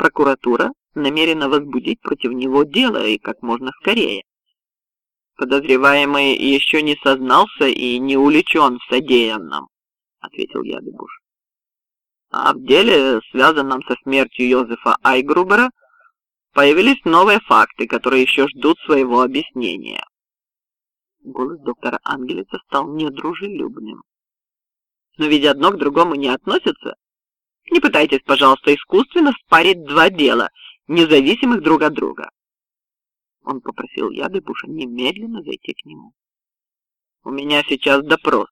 прокуратура намерена возбудить против него дело и как можно скорее. Подозреваемый еще не сознался и не уличен в содеянном, ответил Ядыбуш. А в деле, связанном со смертью Йозефа Айгрубера, появились новые факты, которые еще ждут своего объяснения. Голос доктора Ангелица стал недружелюбным. Но ведь одно к другому не относится. Не пытайтесь, пожалуйста, искусственно спарить два дела, независимых друг от друга. Он попросил Ядыбуша немедленно зайти к нему. «У меня сейчас допрос.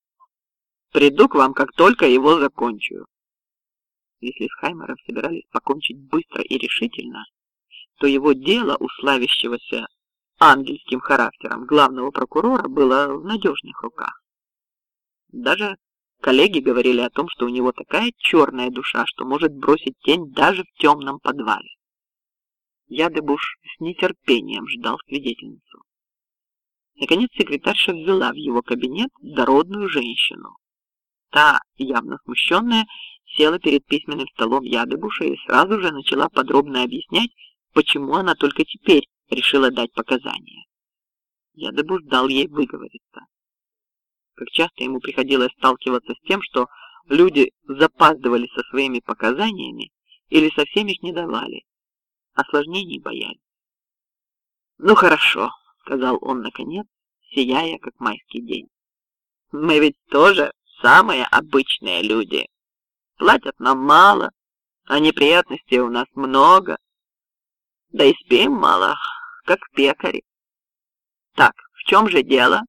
Приду к вам, как только его закончу». Если с Хаймером собирались покончить быстро и решительно, то его дело, уславящегося ангельским характером главного прокурора, было в надежных руках. Даже коллеги говорили о том, что у него такая черная душа, что может бросить тень даже в темном подвале. Ядыбуш с нетерпением ждал свидетельницу. Наконец секретарша ввела в его кабинет дородную женщину. Та, явно смущенная, села перед письменным столом Ядыбуша и сразу же начала подробно объяснять, почему она только теперь решила дать показания. Ядыбуш дал ей выговориться. Как часто ему приходилось сталкиваться с тем, что люди запаздывали со своими показаниями или совсем их не давали, осложнений боялись. «Ну хорошо», — сказал он наконец, сияя, как майский день. «Мы ведь тоже самые обычные люди. Платят нам мало, а неприятностей у нас много. Да и спим мало, как пекари. Так, в чем же дело?»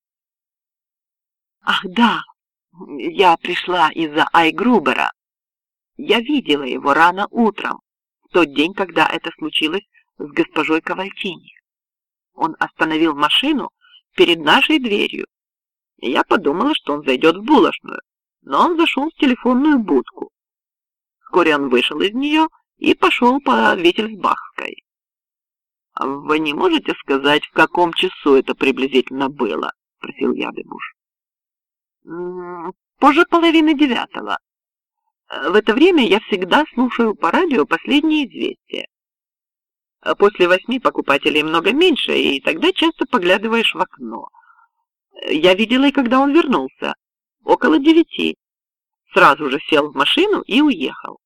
«Ах, да, я пришла из-за Айгрубера. Я видела его рано утром тот день, когда это случилось с госпожой Ковальтини. Он остановил машину перед нашей дверью. Я подумала, что он зайдет в булочную, но он зашел в телефонную будку. Вскоре он вышел из нее и пошел по Виттельсбахской. А «Вы не можете сказать, в каком часу это приблизительно было?» — спросил Ядыбуш. «Позже половины девятого. В это время я всегда слушаю по радио последние известия. После восьми покупателей много меньше, и тогда часто поглядываешь в окно. Я видела и когда он вернулся, около девяти. Сразу же сел в машину и уехал.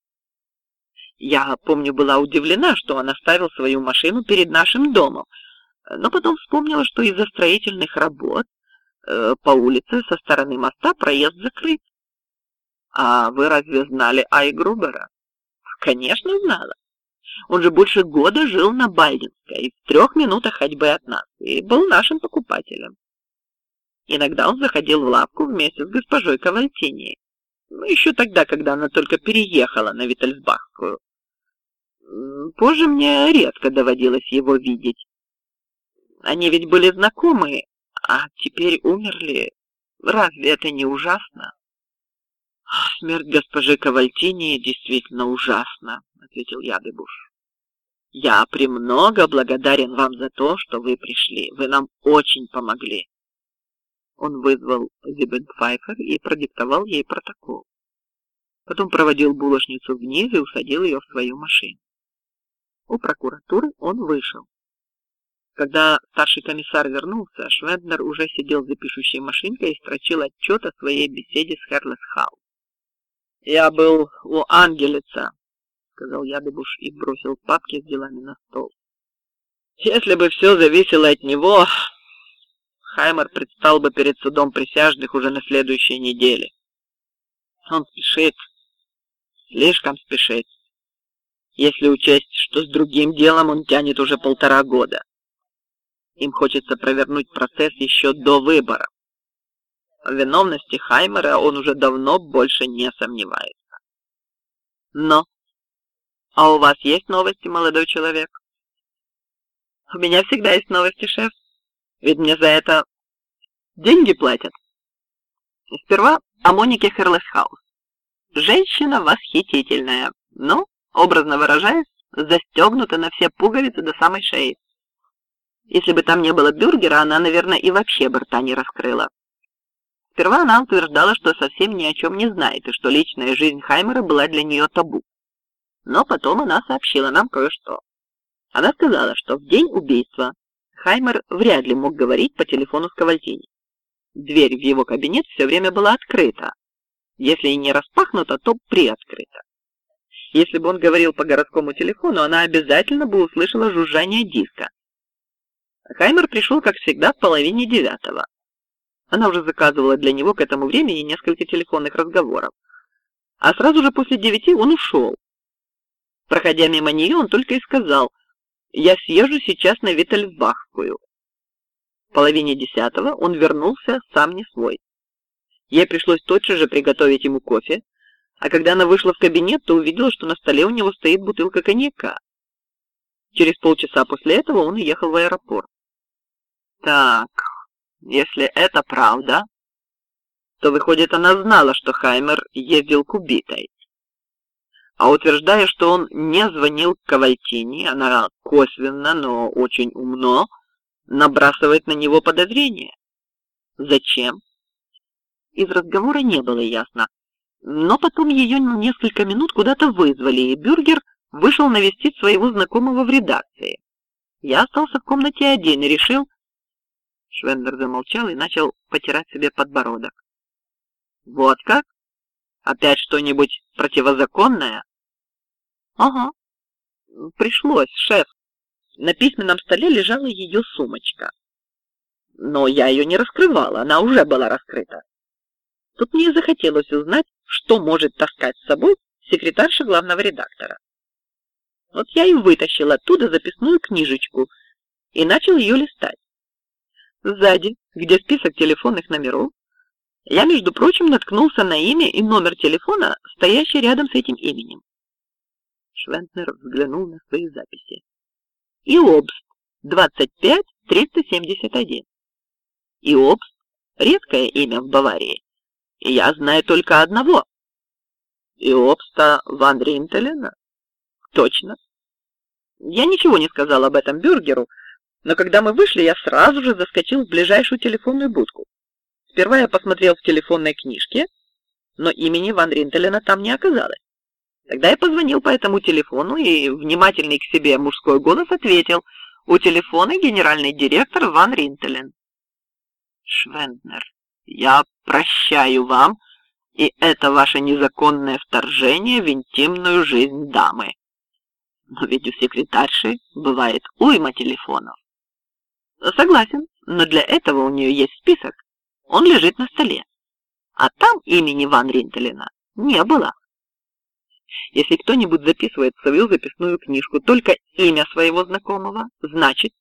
Я, помню, была удивлена, что он оставил свою машину перед нашим домом, но потом вспомнила, что из-за строительных работ э, по улице со стороны моста проезд закрыт. А вы разве знали Айгрубера? Конечно, знала. Он же больше года жил на Бальдинской, в трех минутах ходьбы от нас, и был нашим покупателем. Иногда он заходил в лавку вместе с госпожой Кавальтини. Ну, еще тогда, когда она только переехала на Виттельсбахскую. Позже мне редко доводилось его видеть. Они ведь были знакомы, а теперь умерли. Разве это не ужасно? «Смерть госпожи Кавальтини действительно ужасна», — ответил Ядыбуш. «Я премного благодарен вам за то, что вы пришли. Вы нам очень помогли». Он вызвал Зибенпфайфер и продиктовал ей протокол. Потом проводил булочницу вниз и усадил ее в свою машину. У прокуратуры он вышел. Когда старший комиссар вернулся, Швенднер уже сидел за пишущей машинкой и строчил отчет о своей беседе с Херлес Халл. «Я был у Ангелица», — сказал Ядыбуш и бросил папки с делами на стол. «Если бы все зависело от него, Хаймер предстал бы перед судом присяжных уже на следующей неделе. Он спешит, слишком спешит, если учесть, что с другим делом он тянет уже полтора года. Им хочется провернуть процесс еще до выборов. В виновности Хаймера он уже давно больше не сомневается. Но, а у вас есть новости, молодой человек? У меня всегда есть новости, шеф. Ведь мне за это деньги платят. Сперва о Монике Херлесхаус. Женщина восхитительная, но, образно выражаясь, застегнута на все пуговицы до самой шеи. Если бы там не было бюргера, она, наверное, и вообще бы рта не раскрыла. Сперва она утверждала, что совсем ни о чем не знает, и что личная жизнь Хаймера была для нее табу. Но потом она сообщила нам кое-что. Она сказала, что в день убийства Хаймер вряд ли мог говорить по телефону с Кавальтини. Дверь в его кабинет все время была открыта. Если и не распахнута, то приоткрыта. Если бы он говорил по городскому телефону, она обязательно бы услышала жужжание диска. Хаймер пришел, как всегда, в половине девятого. Она уже заказывала для него к этому времени несколько телефонных разговоров. А сразу же после девяти он ушел. Проходя мимо нее, он только и сказал, «Я съезжу сейчас на Виттельбахскую». В половине десятого он вернулся сам не свой. Ей пришлось тотчас же приготовить ему кофе, а когда она вышла в кабинет, то увидела, что на столе у него стоит бутылка коньяка. Через полчаса после этого он уехал в аэропорт. Так, если это правда, то выходит, она знала, что Хаймер ездил к убитой. А утверждая, что он не звонил к Кавальтини, она косвенно, но очень умно набрасывает на него подозрения. Зачем? Из разговора не было ясно, но потом ее несколько минут куда-то вызвали, и Бюргер вышел навестить своего знакомого в редакции. Я остался в комнате один и решил... Швендер замолчал и начал потирать себе подбородок. Вот как? Опять что-нибудь противозаконное? Ага. Пришлось, шеф. На письменном столе лежала ее сумочка. Но я ее не раскрывала, она уже была раскрыта. Тут мне захотелось узнать, что может таскать с собой секретарша главного редактора. Вот я и вытащил оттуда записную книжечку и начал ее листать. Сзади, где список телефонных номеров, я, между прочим, наткнулся на имя и номер телефона, стоящий рядом с этим именем. Швентнер взглянул на свои записи. Иобст, 25-371. Иобст — редкое имя в Баварии. И я знаю только одного. Иобста Ван Ринтелена? Точно. Я ничего не сказал об этом Бюргеру, но когда мы вышли, я сразу же заскочил в ближайшую телефонную будку. Сперва я посмотрел в телефонной книжке, но имени Ван Ринтелена там не оказалось. Тогда я позвонил по этому телефону, и внимательный к себе мужской голос ответил, у телефона генеральный директор Ван Ринтелен. Швенднер, я прощаю вам, и это ваше незаконное вторжение в интимную жизнь дамы. Но ведь у секретарши бывает уйма телефонов. Согласен, но для этого у нее есть список, он лежит на столе. А там имени Ван Ринтелена не было. Если кто-нибудь записывает в свою записную книжку только имя своего знакомого, значит,